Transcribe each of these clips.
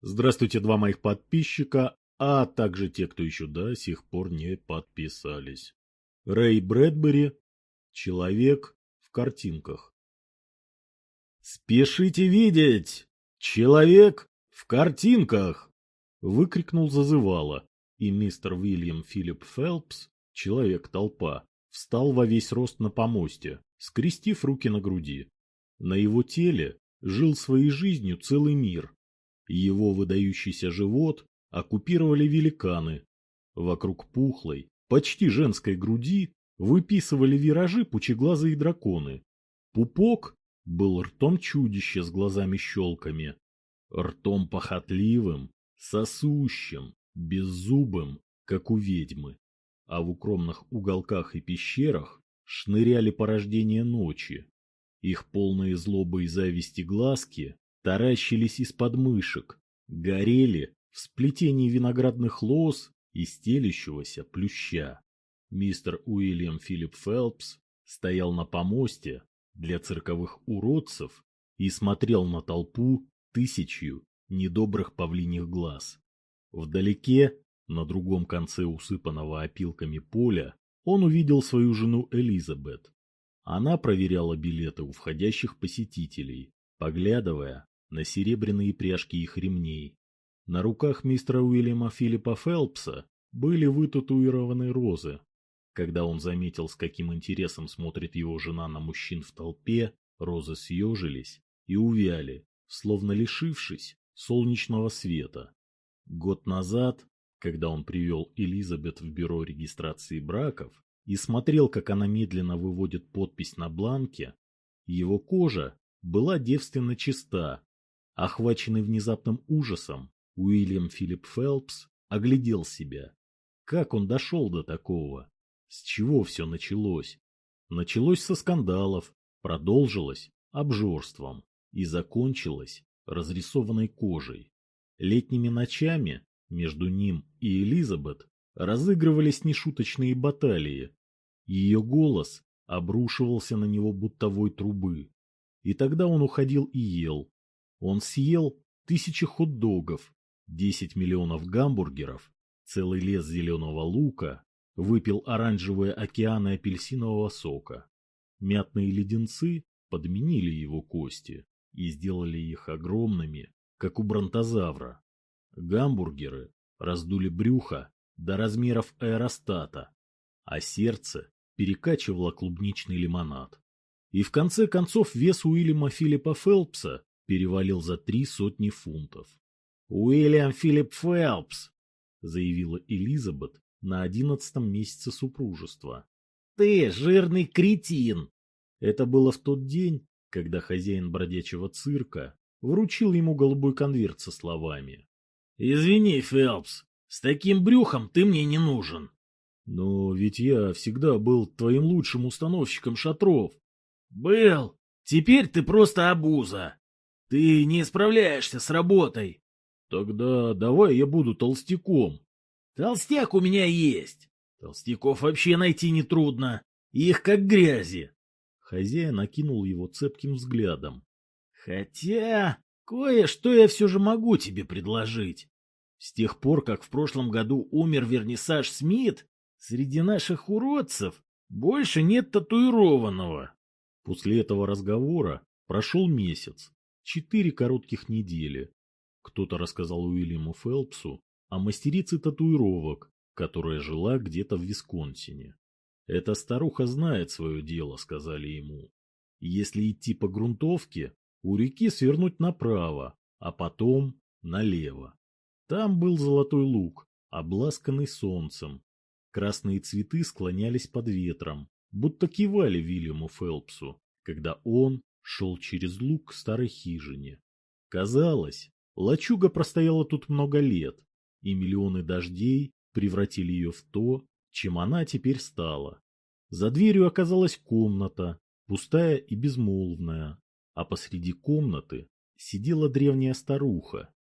Здравствуйте, два моих подписчика, а также те, кто еще до сих пор не подписались. Рэй Брэдбери «Человек в картинках». «Спешите видеть! Человек в картинках!» выкрикнул зазывало, и мистер Уильям Филипп Фелпс, человек-толпа, встал во весь рост на помосте, скрестив руки на груди. На его теле жил своей жизнью целый мир, его выдающийся живот оккупировали великаны. Вокруг пухлой, почти женской груди выписывали виражи пучеглазые драконы. Пупок был ртом чудища с глазами-щелками, ртом похотливым, сосущим, беззубым, как у ведьмы. А в укромных уголках и пещерах шныряли порождения ночи. Их полные злобы и зависти глазки таращились из подмышек, горели в сплетении виноградных лоз и стелящегося плюща. Мистер Уильям Филипп Фелпс стоял на помосте для цирковых уродцев и смотрел на толпу тысячью недобрых павлиньих глаз. Вдалеке, на другом конце усыпанного опилками поля, он увидел свою жену Элизабет. Она проверяла билеты у входящих посетителей, поглядывая на серебряные пряжки их ремней. На руках мистера Уильяма Филиппа Фелпса были вытатуированы розы. Когда он заметил, с каким интересом смотрит его жена на мужчин в толпе, розы съежились и увяли, словно лишившись солнечного света. Год назад, когда он привел Элизабет в бюро регистрации браков и смотрел, как она медленно выводит подпись на бланке, его кожа была девственно чиста, Охваченный внезапным ужасом, Уильям Филипп Фелпс оглядел себя. Как он дошел до такого? С чего все началось? Началось со скандалов, продолжилось обжорством и закончилось разрисованной кожей. Летними ночами между ним и Элизабет разыгрывались нешуточные баталии. Ее голос обрушивался на него будто вой трубы. И тогда он уходил и ел, он съел тысячи хот-догов, 10 миллионов гамбургеров, целый лес зеленого лука, выпил оранжевые океаны апельсинового сока. Мятные леденцы подменили его кости и сделали их огромными, как у бронтозавра. Гамбургеры раздули брюхо до размеров аэростата, а сердце перекачивало клубничный лимонад. И в конце концов вес Уильяма Филиппа Фелпса перевалил за три сотни фунтов. «Уильям Филипп Фелпс!» — заявила Элизабет на одиннадцатом месяце супружества. «Ты жирный кретин!» Это было в тот день, когда хозяин бродячего цирка вручил ему голубой конверт со словами. «Извини, Фелпс, с таким брюхом ты мне не нужен». «Но ведь я всегда был твоим лучшим установщиком шатров». «Был. Теперь ты просто обуза. Ты не справляешься с работой. Тогда давай я буду толстяком. Толстяк у меня есть. Толстяков вообще найти нетрудно. Их как грязи. Хозяин окинул его цепким взглядом. Хотя, кое-что я все же могу тебе предложить. С тех пор, как в прошлом году умер вернисаж Смит, среди наших уродцев больше нет татуированного. После этого разговора прошел месяц четыре коротких недели. Кто-то рассказал Уильяму Фелпсу о мастерице татуировок, которая жила где-то в Висконсине. «Эта старуха знает свое дело», — сказали ему. «Если идти по грунтовке, у реки свернуть направо, а потом налево. Там был золотой луг, обласканный солнцем. Красные цветы склонялись под ветром, будто кивали Вильяму Фелпсу, когда он шел через луг к старой хижине. Казалось, лачуга простояла тут много лет, и миллионы дождей превратили ее в то, чем она теперь стала. За дверью оказалась комната, пустая и безмолвная, а посреди комнаты сидела древняя старуха.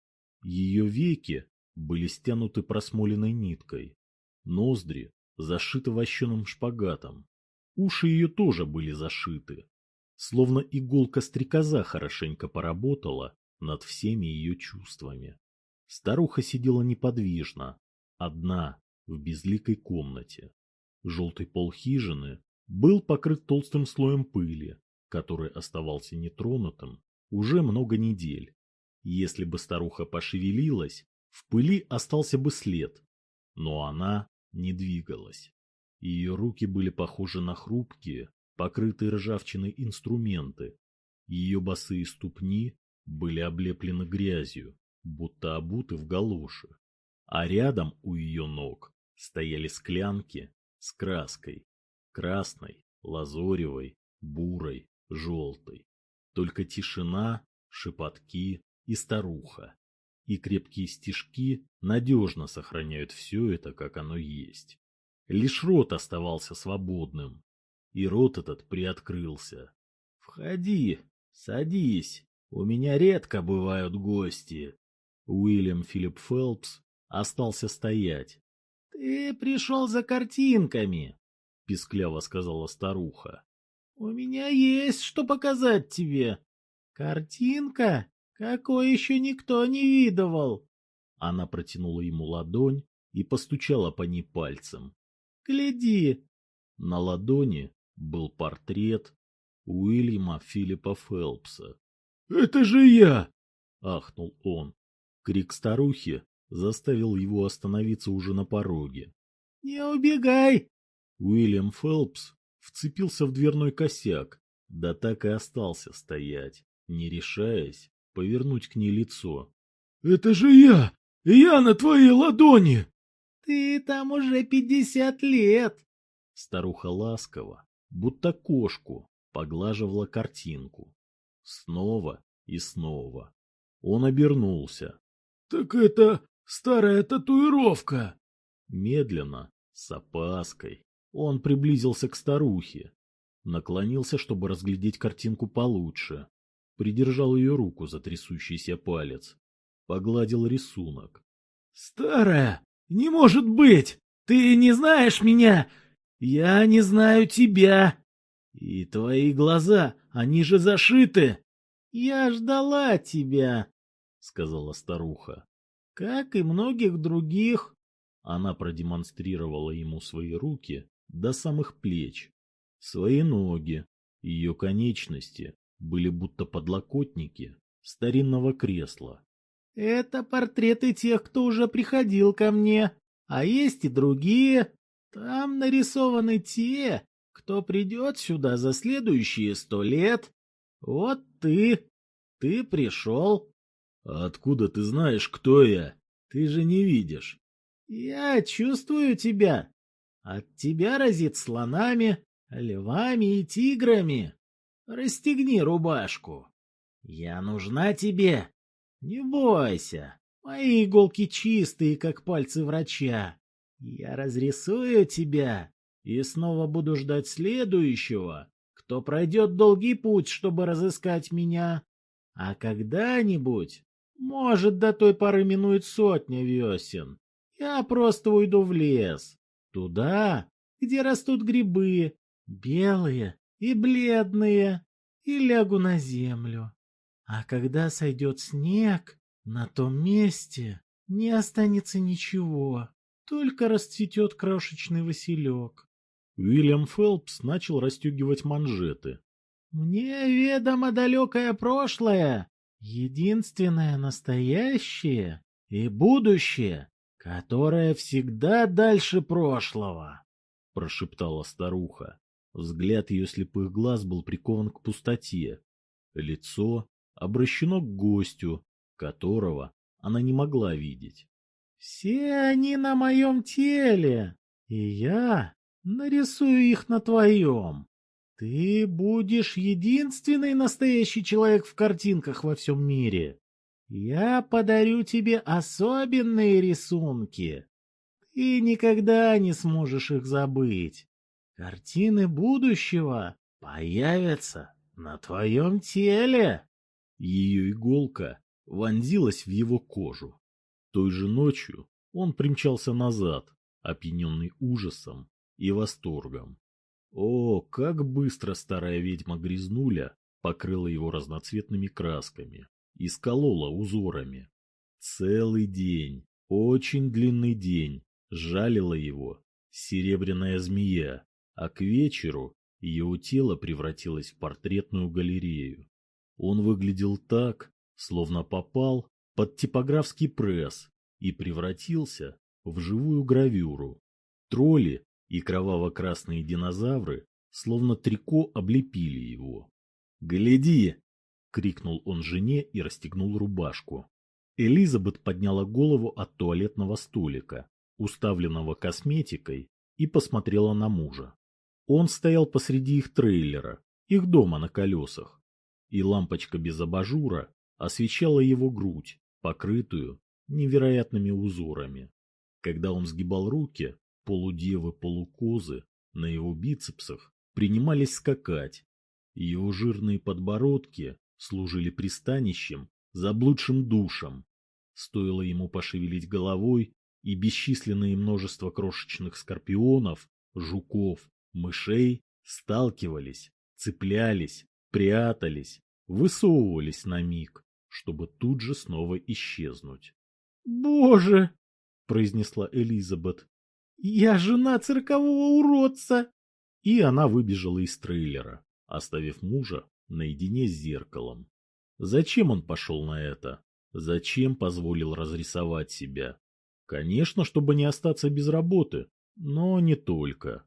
Ее веки были стянуты просмоленной ниткой, ноздри зашиты вощеным шпагатом, уши ее тоже были зашиты, Словно иголка стрекоза хорошенько поработала над всеми ее чувствами. Старуха сидела неподвижно, одна, в безликой комнате. Желтый пол хижины был покрыт толстым слоем пыли, который оставался нетронутым уже много недель. Если бы старуха пошевелилась, в пыли остался бы след, но она не двигалась. Ее руки были похожи на хрупкие, покрытые ржавчиной инструменты. Ее босые ступни были облеплены грязью, будто обуты в галоши. А рядом у ее ног стояли склянки с краской. Красной, лазоревой, бурой, желтой. Только тишина, шепотки и старуха. И крепкие стежки надежно сохраняют все это, как оно есть. Лишь рот оставался свободным. И рот этот приоткрылся. «Входи, садись, у меня редко бывают гости». Уильям Филипп Фелпс остался стоять. — Ты пришел за картинками, — пискляво сказала старуха. — У меня есть что показать тебе. Картинка, какой еще никто не видывал. Она протянула ему ладонь и постучала по ней пальцем. — Гляди. На ладони был портрет Уильяма Филиппа Фелпса. — Это же я! — ахнул он. Крик старухи заставил его остановиться уже на пороге. «Не убегай!» Уильям Фелпс вцепился в дверной косяк, да так и остался стоять, не решаясь повернуть к ней лицо. «Это же я! Я на твоей ладони!» «Ты там уже пятьдесят лет!» Старуха ласково, будто кошку, поглаживала картинку. Снова и снова. Он обернулся. «Так это Старая татуировка!» Медленно, с опаской, он приблизился к старухе, наклонился, чтобы разглядеть картинку получше, придержал ее руку за трясущийся палец, погладил рисунок. «Старая! Не может быть! Ты не знаешь меня! Я не знаю тебя! И твои глаза, они же зашиты!» «Я ждала тебя!» — сказала старуха. Как и многих других. Она продемонстрировала ему свои руки до самых плеч, свои ноги, ее конечности были будто подлокотники старинного кресла. Это портреты тех, кто уже приходил ко мне, а есть и другие. Там нарисованы те, кто придет сюда за следующие сто лет. Вот ты, ты пришел. «Откуда ты знаешь, кто я? Ты же не видишь». «Я чувствую тебя. От тебя разит слонами, львами и тиграми. Расстегни рубашку. Я нужна тебе. Не бойся, мои иголки чистые, как пальцы врача. Я разрисую тебя и снова буду ждать следующего, кто пройдет долгий путь, чтобы разыскать меня. А когда-нибудь может, до той поры минует сотня весен. Я просто уйду в лес. Туда, где растут грибы, белые и бледные, и лягу на землю. А когда сойдет снег, на том месте не останется ничего, только расцветет крошечный василек. Уильям Фелпс начал расстегивать манжеты. «Мне ведомо далекое прошлое, единственное настоящее и будущее, которое всегда дальше прошлого, — прошептала старуха. Взгляд ее слепых глаз был прикован к пустоте. Лицо обращено к гостю, которого она не могла видеть. — Все они на моем теле, и я нарисую их на твоем. Ты будешь единственный настоящий человек в картинках во всем мире. Я подарю тебе особенные рисунки. Ты никогда не сможешь их забыть. Картины будущего появятся на твоем теле. Ее иголка вонзилась в его кожу. Той же ночью он примчался назад, опьяненный ужасом и восторгом. О, как быстро старая ведьма Грязнуля покрыла его разноцветными красками и сколола узорами. Целый день, очень длинный день, жалила его серебряная змея, а к вечеру ее тело превратилось в портретную галерею. Он выглядел так, словно попал под типографский пресс и превратился в живую гравюру. Тролли и кроваво-красные динозавры словно трико облепили его. «Гляди!» — крикнул он жене и расстегнул рубашку. Элизабет подняла голову от туалетного столика, уставленного косметикой, и посмотрела на мужа. Он стоял посреди их трейлера, их дома на колесах, и лампочка без абажура освещала его грудь, покрытую невероятными узорами. Когда он сгибал руки, полудевы-полукозы на его бицепсах принимались скакать. Его жирные подбородки служили пристанищем заблудшим душам. Стоило ему пошевелить головой, и бесчисленное множество крошечных скорпионов, жуков, мышей сталкивались, цеплялись, прятались, высовывались на миг, чтобы тут же снова исчезнуть. «Боже!» — произнесла Элизабет. «Я жена циркового уродца!» И она выбежала из трейлера, оставив мужа наедине с зеркалом. Зачем он пошел на это? Зачем позволил разрисовать себя? Конечно, чтобы не остаться без работы, но не только.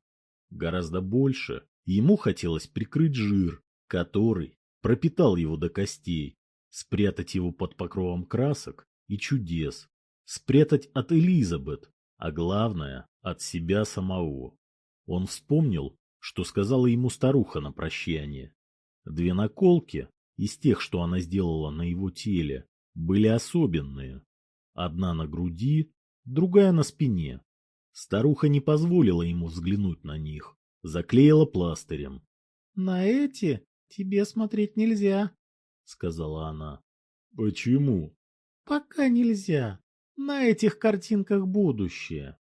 Гораздо больше ему хотелось прикрыть жир, который пропитал его до костей, спрятать его под покровом красок и чудес, спрятать от Элизабет, а главное, от себя самого. Он вспомнил, что сказала ему старуха на прощание. Две наколки из тех, что она сделала на его теле, были особенные. Одна на груди, другая на спине. Старуха не позволила ему взглянуть на них, заклеила пластырем. — На эти тебе смотреть нельзя, — сказала она. — Почему? — Пока нельзя. На этих картинках будущее.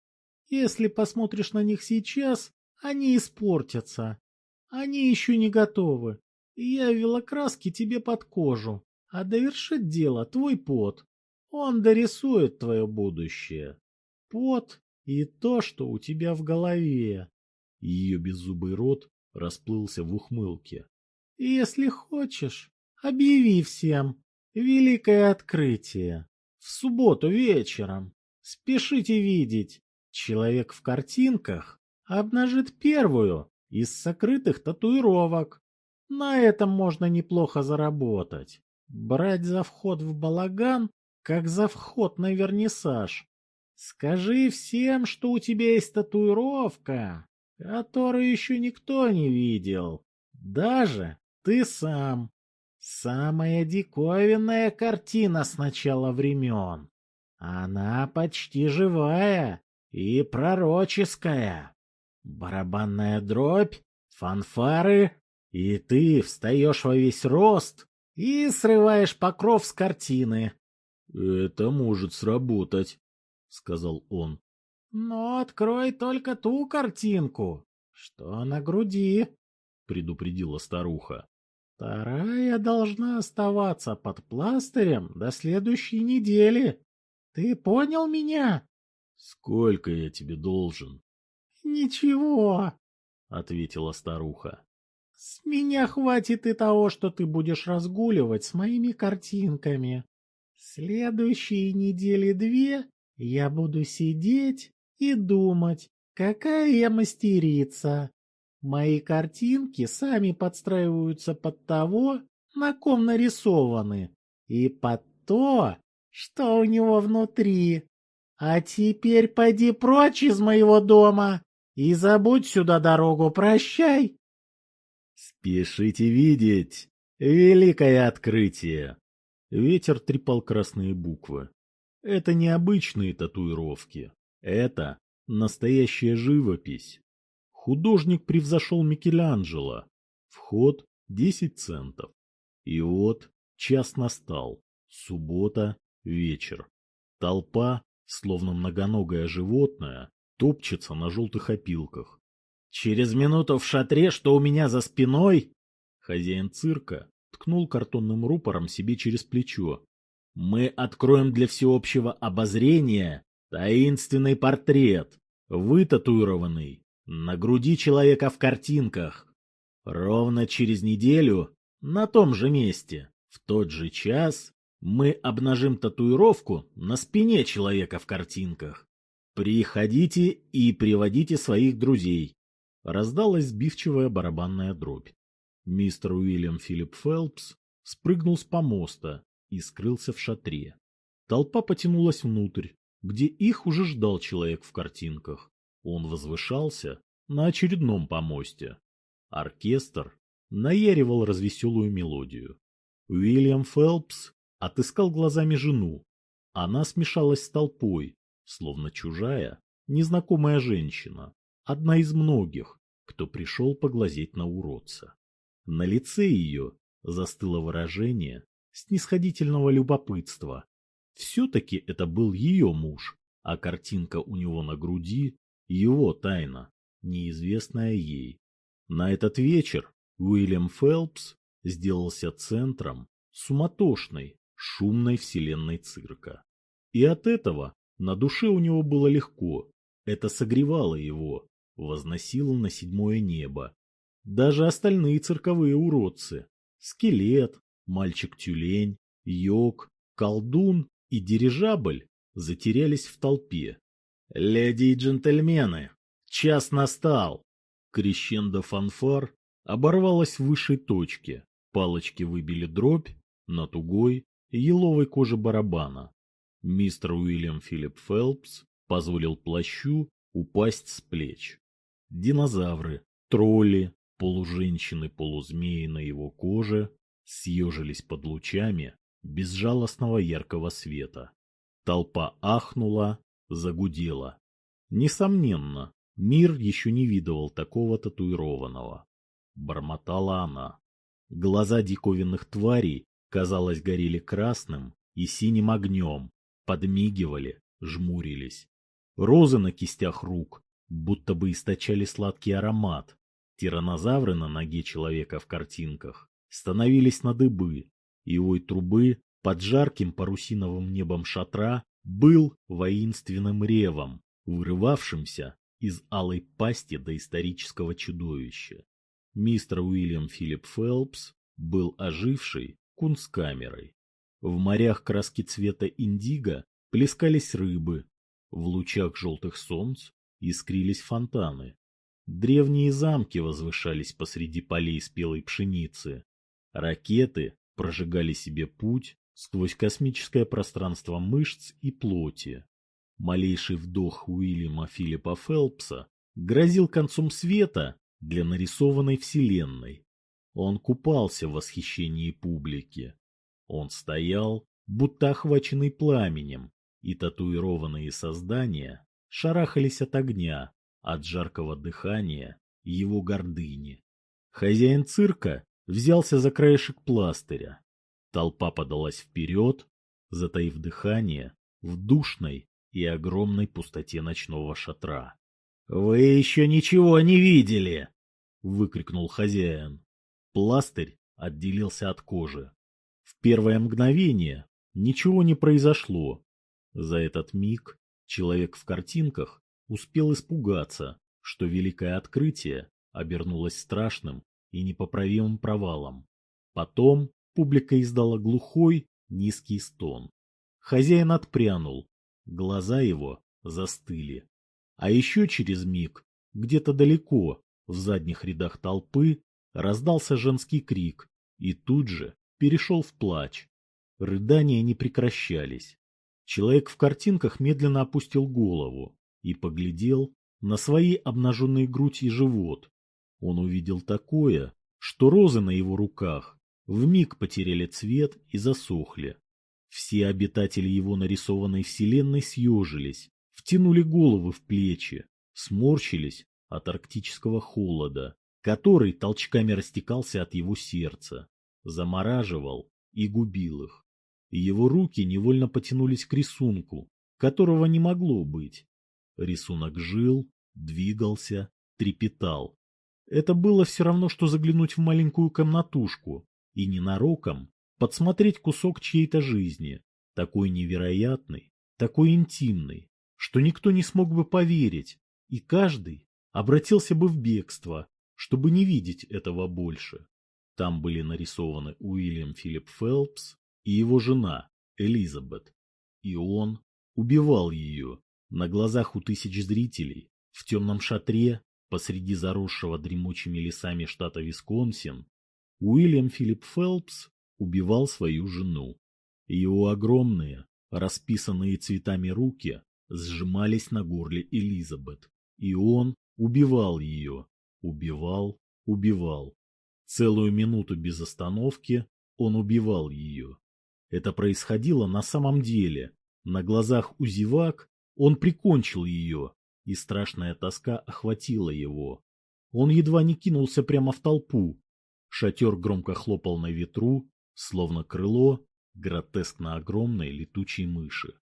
Если посмотришь на них сейчас, они испортятся. Они еще не готовы. Я ввела краски тебе под кожу, а довершит дело твой пот. Он дорисует твое будущее. Пот и то, что у тебя в голове. Ее беззубый рот расплылся в ухмылке. Если хочешь, объяви всем. Великое открытие. В субботу вечером. Спешите видеть. Человек в картинках обнажит первую из сокрытых татуировок. На этом можно неплохо заработать. Брать за вход в балаган, как за вход на вернисаж. Скажи всем, что у тебя есть татуировка, которую еще никто не видел. Даже ты сам. Самая диковинная картина с начала времен. Она почти живая и пророческая. Барабанная дробь, фанфары, и ты встаешь во весь рост и срываешь покров с картины. — Это может сработать, — сказал он. — Но открой только ту картинку, что на груди, — предупредила старуха. — Вторая должна оставаться под пластырем до следующей недели. Ты понял меня? — Сколько я тебе должен? — Ничего, — ответила старуха. — С меня хватит и того, что ты будешь разгуливать с моими картинками. Следующие недели две я буду сидеть и думать, какая я мастерица. Мои картинки сами подстраиваются под того, на ком нарисованы, и под то, что у него внутри. А теперь пойди прочь из моего дома и забудь сюда дорогу, прощай. Спешите видеть великое открытие. Ветер трепал красные буквы. Это не обычные татуировки. Это настоящая живопись. Художник превзошел Микеланджело. Вход 10 центов. И вот час настал. Суббота, вечер. Толпа, словно многоногое животное, топчется на желтых опилках. «Через минуту в шатре, что у меня за спиной?» Хозяин цирка ткнул картонным рупором себе через плечо. Мы откроем для всеобщего обозрения таинственный портрет, вытатуированный на груди человека в картинках. Ровно через неделю, на том же месте, в тот же час, мы обнажим татуировку на спине человека в картинках. Приходите и приводите своих друзей. Раздалась сбивчивая барабанная дробь. Мистер Уильям Филипп Фелпс спрыгнул с помоста и скрылся в шатре. Толпа потянулась внутрь, где их уже ждал человек в картинках. Он возвышался на очередном помосте. Оркестр наяривал развеселую мелодию. Уильям Фелпс отыскал глазами жену. Она смешалась с толпой, словно чужая, незнакомая женщина, одна из многих, кто пришел поглазеть на уродца. На лице ее застыло выражение снисходительного любопытства. Все-таки это был ее муж, а картинка у него на груди — его тайна, неизвестная ей. На этот вечер Уильям Фелпс сделался центром суматошной, шумной вселенной цирка. И от этого на душе у него было легко, это согревало его, возносило на седьмое небо. Даже остальные цирковые уродцы — скелет, мальчик-тюлень, йог, колдун и дирижабль — затерялись в толпе. «Леди и джентльмены, час настал!» Крещендо фанфар оборвалась в высшей точке, палочки выбили дробь на тугой еловой коже барабана. Мистер Уильям Филипп Фелпс позволил плащу упасть с плеч. Динозавры, тролли, полуженщины-полузмеи на его коже съежились под лучами безжалостного яркого света. Толпа ахнула, загудела. Несомненно, мир еще не видывал такого татуированного. Бормотала она. Глаза диковинных тварей, казалось, горели красным и синим огнем, подмигивали, жмурились. Розы на кистях рук будто бы источали сладкий аромат. Тиранозавры на ноге человека в картинках становились на дыбы, и вой трубы под жарким парусиновым небом шатра был воинственным ревом, вырывавшимся из алой пасти доисторического чудовища. Мистер Уильям Филипп Фелпс был ожившей кунсткамерой. В морях краски цвета индиго плескались рыбы, в лучах желтых солнц искрились фонтаны. Древние замки возвышались посреди полей спелой пшеницы. Ракеты прожигали себе путь сквозь космическое пространство мышц и плоти. Малейший вдох Уильяма Филиппа Фелпса грозил концом света для нарисованной вселенной. Он купался в восхищении публики. Он стоял, будто охваченный пламенем, и татуированные создания шарахались от огня, от жаркого дыхания его гордыни. Хозяин цирка взялся за краешек пластыря. Толпа подалась вперед, затаив дыхание в душной и огромной пустоте ночного шатра. — Вы еще ничего не видели! — выкрикнул хозяин. Пластырь отделился от кожи. В первое мгновение ничего не произошло. За этот миг человек в картинках успел испугаться, что великое открытие обернулось страшным и непоправимым провалом. Потом публика издала глухой, низкий стон. Хозяин отпрянул, глаза его застыли. А еще через миг, где-то далеко, в задних рядах толпы, раздался женский крик, и тут же перешел в плач. Рыдания не прекращались. Человек в картинках медленно опустил голову и поглядел на свои обнаженные грудь и живот. Он увидел такое, что розы на его руках вмиг потеряли цвет и засохли. Все обитатели его нарисованной вселенной съежились, втянули головы в плечи, сморщились от арктического холода, который толчками растекался от его сердца замораживал и губил их. Его руки невольно потянулись к рисунку, которого не могло быть. Рисунок жил, двигался, трепетал. Это было все равно, что заглянуть в маленькую комнатушку и ненароком подсмотреть кусок чьей-то жизни. Такой невероятный, такой интимный, что никто не смог бы поверить, и каждый обратился бы в бегство, чтобы не видеть этого больше. Там были нарисованы Уильям Филипп Фелпс и его жена Элизабет, и он убивал ее на глазах у тысяч зрителей в темном шатре посреди заросшего дремучими лесами штата Висконсин. Уильям Филипп Фелпс убивал свою жену. Его огромные, расписанные цветами руки сжимались на горле Элизабет, и он убивал ее, убивал, убивал. Целую минуту без остановки он убивал ее. Это происходило на самом деле. На глазах у зевак он прикончил ее, и страшная тоска охватила его. Он едва не кинулся прямо в толпу. Шатер громко хлопал на ветру, словно крыло гротескно огромной летучей мыши.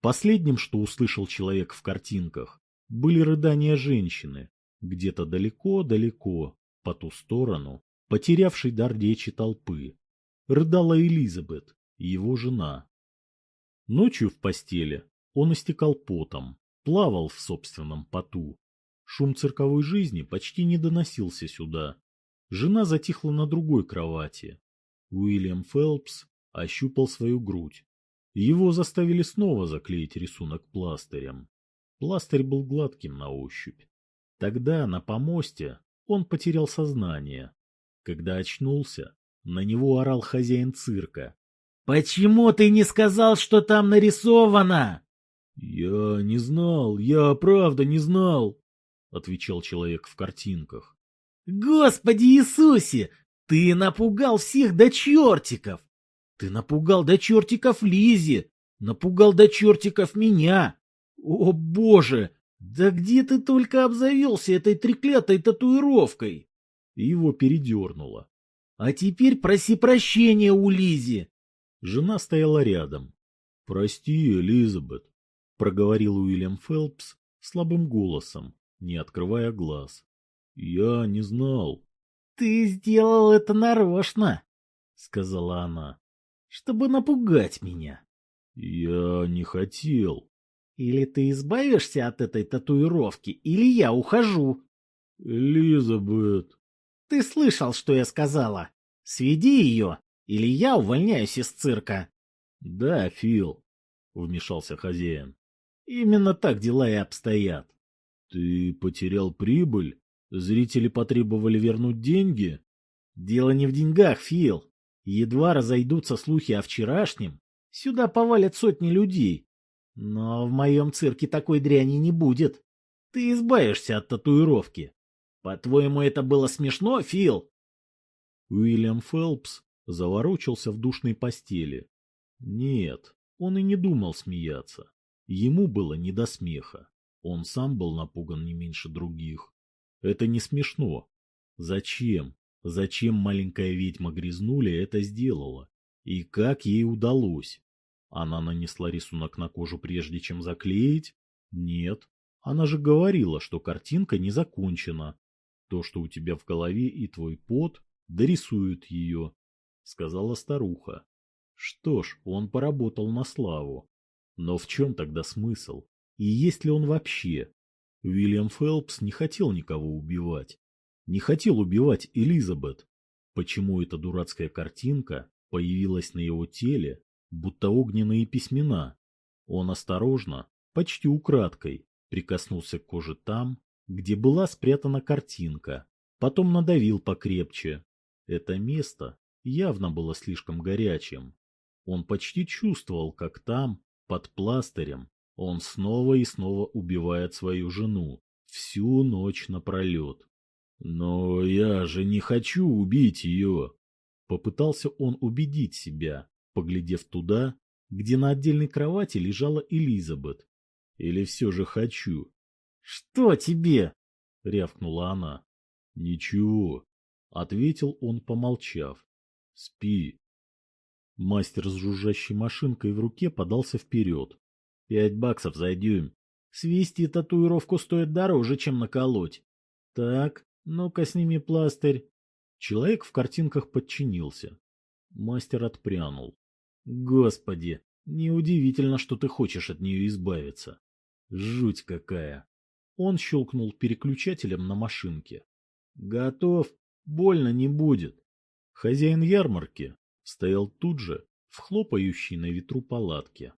Последним, что услышал человек в картинках, были рыдания женщины, где-то далеко-далеко, по ту сторону, потерявшей дар речи толпы. Рыдала Элизабет, его жена. Ночью в постели он истекал потом, плавал в собственном поту. Шум цирковой жизни почти не доносился сюда. Жена затихла на другой кровати. Уильям Фелпс ощупал свою грудь. Его заставили снова заклеить рисунок пластырем. Пластырь был гладким на ощупь. Тогда на помосте он потерял сознание. Когда очнулся, на него орал хозяин цирка. «Почему ты не сказал, что там нарисовано?» «Я не знал, я правда не знал», — отвечал человек в картинках. «Господи Иисусе, ты напугал всех до чертиков! Ты напугал до чертиков Лизи, напугал до чертиков меня! О, боже! Да где ты только обзавелся этой треклятой татуировкой?» Его передернуло. «А теперь проси прощения у Лизи!» Жена стояла рядом. «Прости, Элизабет», — проговорил Уильям Фелпс слабым голосом, не открывая глаз. «Я не знал». «Ты сделал это нарочно», — сказала она, — «чтобы напугать меня». «Я не хотел». «Или ты избавишься от этой татуировки, или я ухожу». «Элизабет». «Ты слышал, что я сказала? Сведи ее, или я увольняюсь из цирка. — Да, Фил, — вмешался хозяин. — Именно так дела и обстоят. — Ты потерял прибыль? Зрители потребовали вернуть деньги? — Дело не в деньгах, Фил. Едва разойдутся слухи о вчерашнем, сюда повалят сотни людей. Но в моем цирке такой дряни не будет. Ты избавишься от татуировки. По-твоему, это было смешно, Фил? Уильям Фелпс заворочился в душной постели. Нет, он и не думал смеяться. Ему было не до смеха. Он сам был напуган не меньше других. Это не смешно. Зачем? Зачем маленькая ведьма Грязнуля это сделала? И как ей удалось? Она нанесла рисунок на кожу прежде, чем заклеить? Нет. Она же говорила, что картинка не закончена. То, что у тебя в голове и твой пот, дорисуют ее. — сказала старуха. Что ж, он поработал на славу. Но в чем тогда смысл? И есть ли он вообще? Уильям Фелпс не хотел никого убивать. Не хотел убивать Элизабет. Почему эта дурацкая картинка появилась на его теле, будто огненные письмена? Он осторожно, почти украдкой, прикоснулся к коже там, где была спрятана картинка, потом надавил покрепче. Это место явно было слишком горячим. Он почти чувствовал, как там, под пластырем, он снова и снова убивает свою жену, всю ночь напролет. «Но я же не хочу убить ее!» Попытался он убедить себя, поглядев туда, где на отдельной кровати лежала Элизабет. «Или все же хочу?» «Что тебе?» — рявкнула она. «Ничего», — ответил он, помолчав. Спи. Мастер с жужжащей машинкой в руке подался вперед. Пять баксов за дюйм. Свести татуировку стоит дороже, чем наколоть. Так, ну-ка сними пластырь. Человек в картинках подчинился. Мастер отпрянул. Господи, Неудивительно, что ты хочешь от нее избавиться. Жуть какая. Он щелкнул переключателем на машинке. Готов, больно не будет. Хозяин ярмарки стоял тут же, в хлопающей на ветру палатке.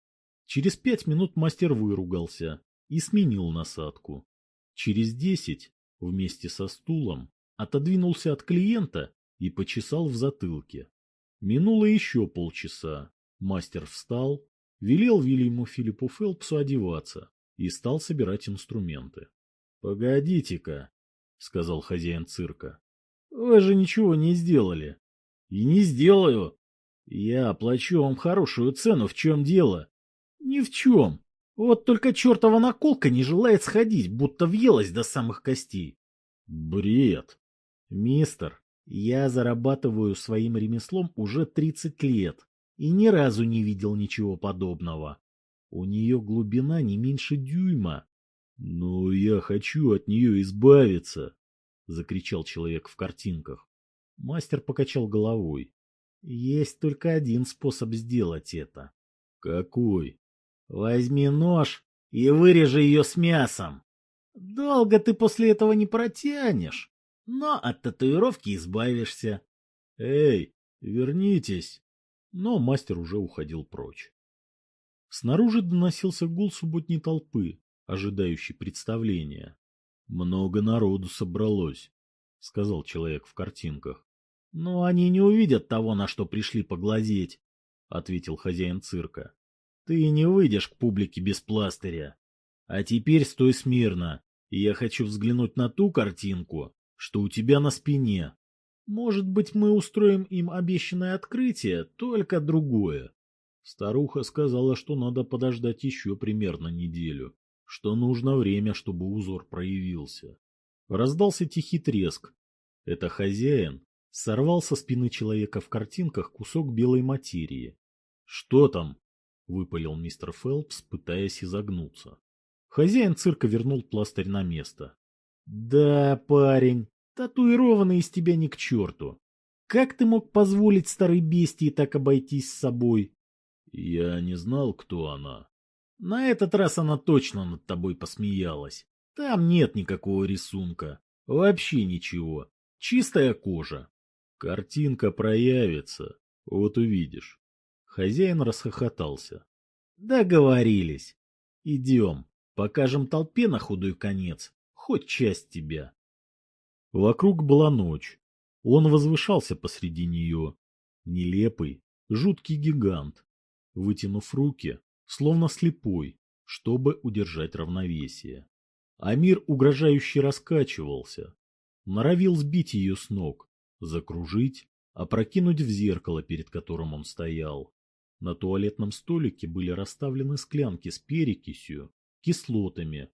Через пять минут мастер выругался и сменил насадку. Через десять, вместе со стулом, отодвинулся от клиента и почесал в затылке. Минуло еще полчаса. Мастер встал, велел Вильяму Филиппу Фелпсу одеваться и стал собирать инструменты. — Погодите-ка, — сказал хозяин цирка. — Вы же ничего не сделали. — И не сделаю. Я оплачу вам хорошую цену, в чем дело. — Ни в чем. Вот только чертова наколка не желает сходить, будто въелась до самых костей. — Бред. — Мистер, я зарабатываю своим ремеслом уже тридцать лет и ни разу не видел ничего подобного. У нее глубина не меньше дюйма. — Ну, я хочу от нее избавиться, — закричал человек в картинках. Мастер покачал головой. — Есть только один способ сделать это. — Какой? — Возьми нож и вырежи ее с мясом. Долго ты после этого не протянешь, но от татуировки избавишься. — Эй, вернитесь! Но мастер уже уходил прочь. Снаружи доносился гул субботней толпы, ожидающей представления. «Много народу собралось», — сказал человек в картинках. «Но они не увидят того, на что пришли поглазеть», — ответил хозяин цирка. «Ты не выйдешь к публике без пластыря. А теперь стой смирно, и я хочу взглянуть на ту картинку, что у тебя на спине. Может быть, мы устроим им обещанное открытие, только другое. Старуха сказала, что надо подождать еще примерно неделю, что нужно время, чтобы узор проявился. Раздался тихий треск. Это хозяин сорвал со спины человека в картинках кусок белой материи. — Что там? — выпалил мистер Фелпс, пытаясь изогнуться. Хозяин цирка вернул пластырь на место. — Да, парень, татуированный из тебя ни к черту. Как ты мог позволить старой бестии так обойтись с собой? Я не знал, кто она. На этот раз она точно над тобой посмеялась. Там нет никакого рисунка. Вообще ничего. Чистая кожа. Картинка проявится. Вот увидишь. Хозяин расхохотался. Договорились. Идем. Покажем толпе на худой конец. Хоть часть тебя. Вокруг была ночь. Он возвышался посреди нее. Нелепый, жуткий гигант, вытянув руки, словно слепой, чтобы удержать равновесие. А мир угрожающе раскачивался, норовил сбить ее с ног, закружить, опрокинуть в зеркало, перед которым он стоял. На туалетном столике были расставлены склянки с перекисью, кислотами,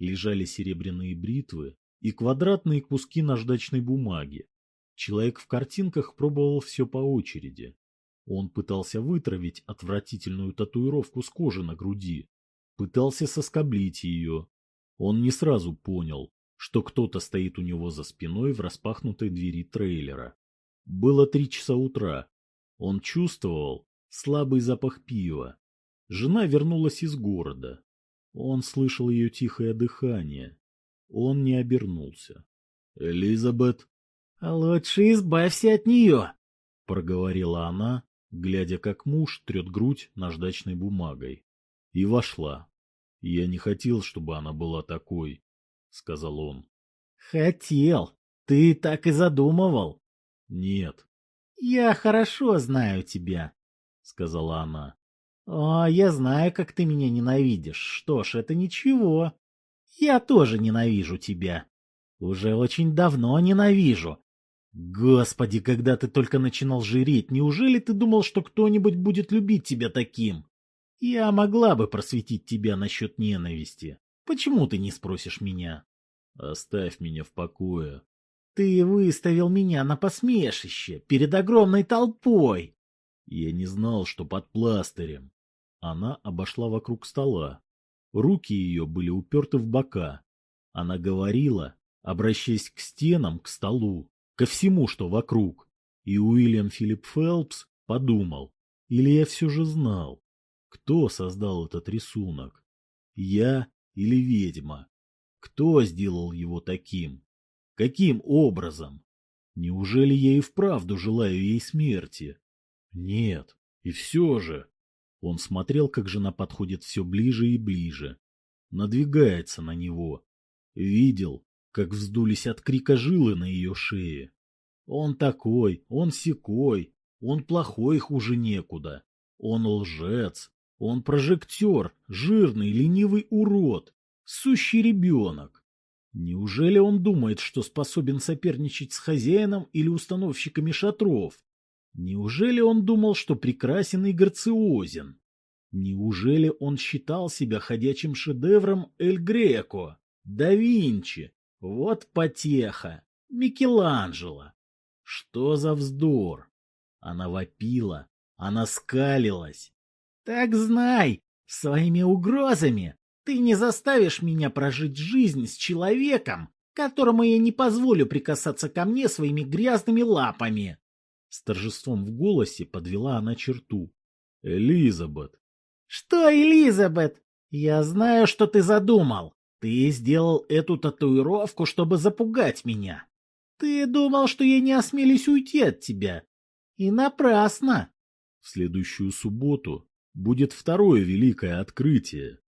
лежали серебряные бритвы и квадратные куски наждачной бумаги. Человек в картинках пробовал все по очереди. Он пытался вытравить отвратительную татуировку с кожи на груди, пытался соскоблить ее. Он не сразу понял, что кто-то стоит у него за спиной в распахнутой двери трейлера. Было три часа утра. Он чувствовал слабый запах пива. Жена вернулась из города. Он слышал ее тихое дыхание. Он не обернулся. — Элизабет? — Лучше избавься от нее, — проговорила она, глядя, как муж трет грудь наждачной бумагой. И вошла. «Я не хотел, чтобы она была такой», — сказал он. «Хотел. Ты так и задумывал». «Нет». «Я хорошо знаю тебя», — сказала она. «О, я знаю, как ты меня ненавидишь. Что ж, это ничего. Я тоже ненавижу тебя. Уже очень давно ненавижу. Господи, когда ты только начинал жиреть, неужели ты думал, что кто-нибудь будет любить тебя таким? Я могла бы просветить тебя насчет ненависти. Почему ты не спросишь меня? Оставь меня в покое. Ты выставил меня на посмешище перед огромной толпой. Я не знал, что под пластырем. Она обошла вокруг стола. Руки ее были уперты в бока. Она говорила, обращаясь к стенам, к столу ко всему, что вокруг. И Уильям Филипп Фелпс подумал, или я все же знал. Кто создал этот рисунок? Я или ведьма? Кто сделал его таким? Каким образом? Неужели я и вправду желаю ей смерти? Нет, и все же. Он смотрел, как жена подходит все ближе и ближе. Надвигается на него. Видел, как вздулись от крика жилы на ее шее. Он такой, он секой, он плохой хуже некуда. Он лжец, он прожектор, жирный, ленивый урод, сущий ребенок. Неужели он думает, что способен соперничать с хозяином или установщиками шатров? Неужели он думал, что прекрасен и грациозен? Неужели он считал себя ходячим шедевром Эль Греко, да Винчи? Вот потеха! Микеланджело! Что за вздор? Она вопила, она скалилась. Так знай, своими угрозами ты не заставишь меня прожить жизнь с человеком, которому я не позволю прикасаться ко мне своими грязными лапами. С торжеством в голосе подвела она черту. Элизабет. Что, Элизабет? Я знаю, что ты задумал. Ты сделал эту татуировку, чтобы запугать меня. Ты думал, что я не осмелюсь уйти от тебя. И напрасно. В следующую субботу будет второе великое открытие.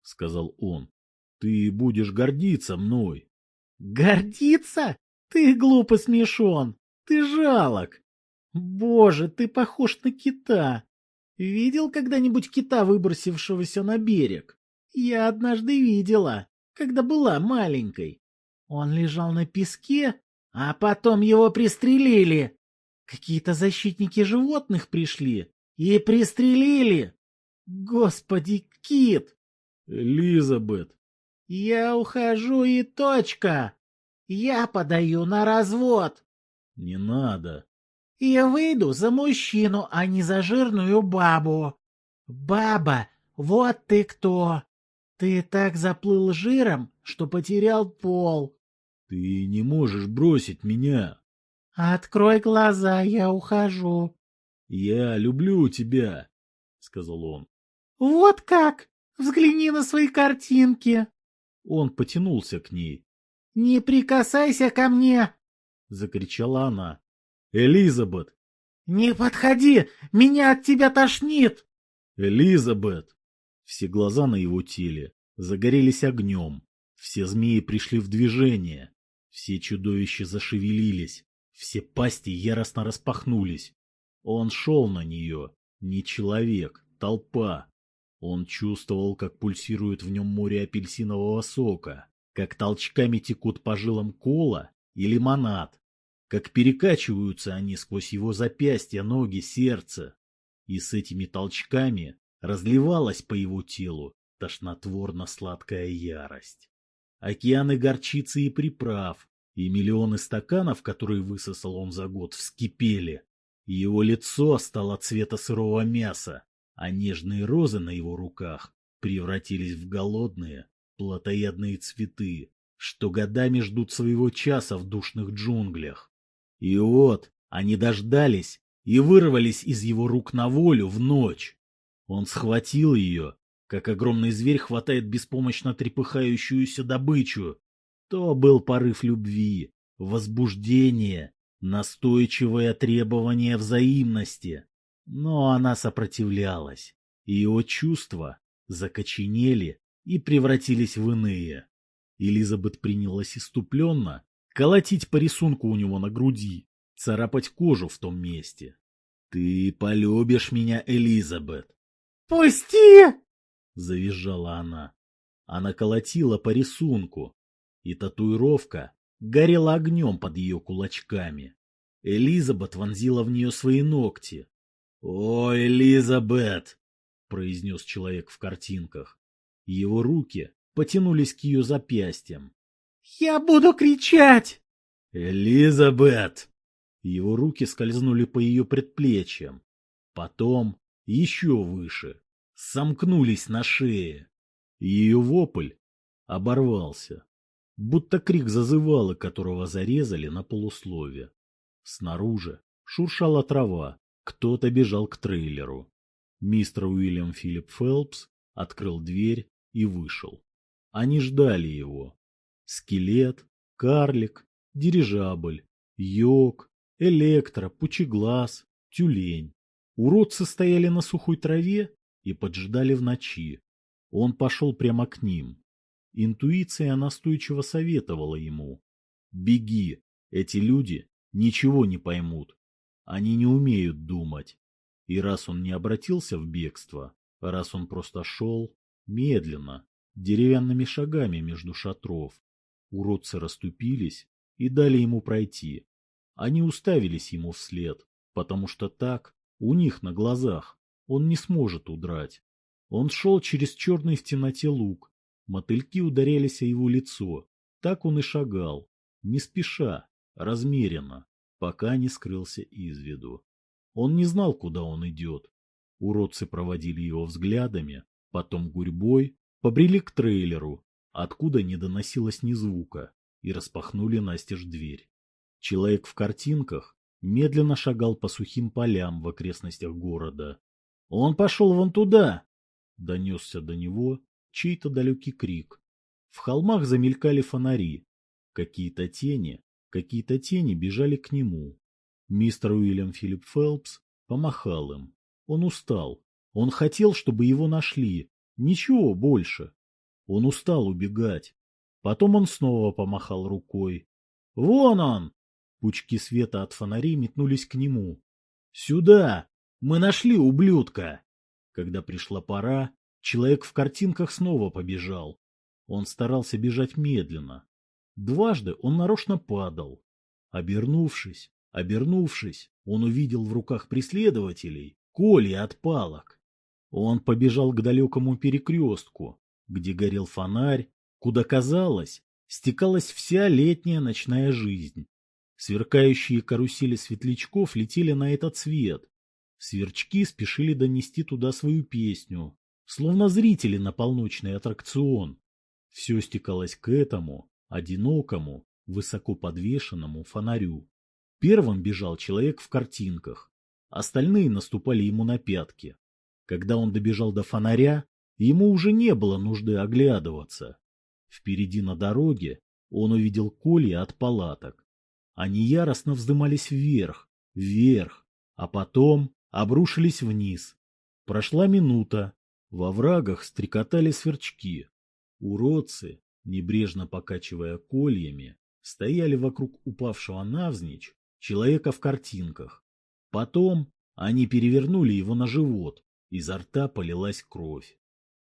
— сказал он. — Ты будешь гордиться мной. — Гордиться? Ты глупо смешон. Ты жалок. Боже, ты похож на кита. Видел когда-нибудь кита, выбросившегося на берег? Я однажды видела, когда была маленькой. Он лежал на песке, а потом его пристрелили. Какие-то защитники животных пришли и пристрелили. Господи, кит! Элизабет. Я ухожу и точка. Я подаю на развод. Не надо. Я выйду за мужчину, а не за жирную бабу. Баба, вот ты кто. Ты так заплыл жиром, что потерял пол. Ты не можешь бросить меня. Открой глаза, я ухожу. Я люблю тебя, сказал он. Вот как? Взгляни на свои картинки. Он потянулся к ней. «Не прикасайся ко мне!» — закричала она. «Элизабет!» «Не подходи! Меня от тебя тошнит!» «Элизабет!» Все глаза на его теле загорелись огнем. Все змеи пришли в движение. Все чудовища зашевелились. Все пасти яростно распахнулись. Он шел на нее. Не человек, толпа. Он чувствовал, как пульсирует в нем море апельсинового сока, как толчками текут по жилам кола и лимонад, как перекачиваются они сквозь его запястья, ноги, сердце. И с этими толчками разливалась по его телу тошнотворно-сладкая ярость. Океаны горчицы и приправ, и миллионы стаканов, которые высосал он за год, вскипели. Его лицо стало цвета сырого мяса, а нежные розы на его руках превратились в голодные, плотоядные цветы, что годами ждут своего часа в душных джунглях. И вот они дождались и вырвались из его рук на волю в ночь. Он схватил ее, как огромный зверь хватает беспомощно трепыхающуюся добычу. То был порыв любви, возбуждение, настойчивое требование взаимности. Но она сопротивлялась, и его чувства закоченели и превратились в иные. Элизабет принялась иступленно колотить по рисунку у него на груди, царапать кожу в том месте. — Ты полюбишь меня, Элизабет. — Пусти! — завизжала она. Она колотила по рисунку, и татуировка горела огнем под ее кулачками. Элизабет вонзила в нее свои ногти, «О, Элизабет!» — произнес человек в картинках. Его руки потянулись к ее запястьям. «Я буду кричать!» «Элизабет!» Его руки скользнули по ее предплечьям. Потом еще выше. Сомкнулись на шее. Ее вопль оборвался. Будто крик зазывала, которого зарезали на полуслове. Снаружи шуршала трава, кто-то бежал к трейлеру. Мистер Уильям Филипп Фелпс открыл дверь и вышел. Они ждали его. Скелет, карлик, дирижабль, йог, электро, пучеглаз, тюлень. Уродцы стояли на сухой траве и поджидали в ночи. Он пошел прямо к ним. Интуиция настойчиво советовала ему. «Беги, эти люди ничего не поймут. Они не умеют думать». И раз он не обратился в бегство, раз он просто шел, медленно, деревянными шагами между шатров, уродцы расступились и дали ему пройти. Они уставились ему вслед, потому что так, у них на глазах, он не сможет удрать. Он шел через черный в темноте луг. Мотыльки ударялись о его лицо. Так он и шагал, не спеша, размеренно, пока не скрылся из виду. Он не знал, куда он идет. Уродцы проводили его взглядами, потом гурьбой побрели к трейлеру, откуда не доносилось ни звука, и распахнули настежь дверь. Человек в картинках медленно шагал по сухим полям в окрестностях города. «Он пошел вон туда!» — донесся до него чей-то далекий крик. В холмах замелькали фонари. Какие-то тени, какие-то тени бежали к нему. Мистер Уильям Филипп Фелпс помахал им. Он устал. Он хотел, чтобы его нашли. Ничего больше. Он устал убегать. Потом он снова помахал рукой. «Вон он!» Пучки света от фонарей метнулись к нему. «Сюда! Мы нашли ублюдка!» Когда пришла пора, человек в картинках снова побежал. Он старался бежать медленно. Дважды он нарочно падал. Обернувшись, обернувшись, он увидел в руках преследователей коли от палок. Он побежал к далекому перекрестку, где горел фонарь, куда, казалось, стекалась вся летняя ночная жизнь. Сверкающие карусели светлячков летели на этот свет. Сверчки спешили донести туда свою песню, словно зрители на полночный аттракцион. Все стекалось к этому, одинокому, высоко подвешенному фонарю. Первым бежал человек в картинках, остальные наступали ему на пятки. Когда он добежал до фонаря, ему уже не было нужды оглядываться. Впереди на дороге он увидел колья от палаток. Они яростно вздымались вверх, вверх, а потом обрушились вниз. Прошла минута, во врагах стрекотали сверчки. Уродцы, небрежно покачивая кольями, стояли вокруг упавшего навзничь человека в картинках. Потом они перевернули его на живот, изо рта полилась кровь.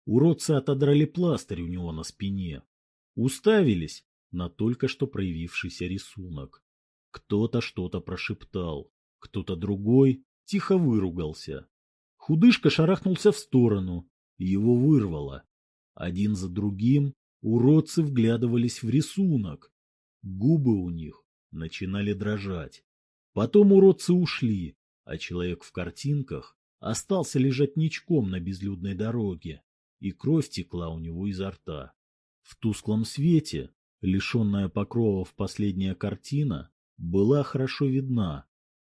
Уродцы отодрали пластырь у него на спине. Уставились на только что проявившийся рисунок. Кто-то что-то прошептал, кто-то другой тихо выругался. Худышка шарахнулся в сторону, его вырвало. Один за другим уродцы вглядывались в рисунок. Губы у них начинали дрожать. Потом уродцы ушли, а человек в картинках остался лежать ничком на безлюдной дороге, и кровь текла у него изо рта. В тусклом свете, лишенная покровов последняя картина, была хорошо видна.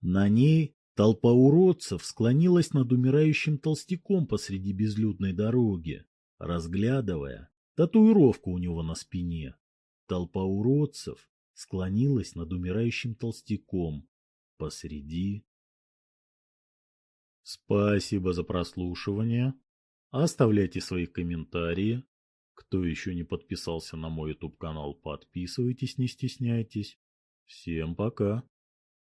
На ней толпа уродцев склонилась над умирающим толстяком посреди безлюдной дороги, разглядывая татуировку у него на спине. Толпа уродцев склонилась над умирающим толстяком посреди. Спасибо за прослушивание. Оставляйте свои комментарии. Кто еще не подписался на мой YouTube канал, подписывайтесь, не стесняйтесь. Всем пока.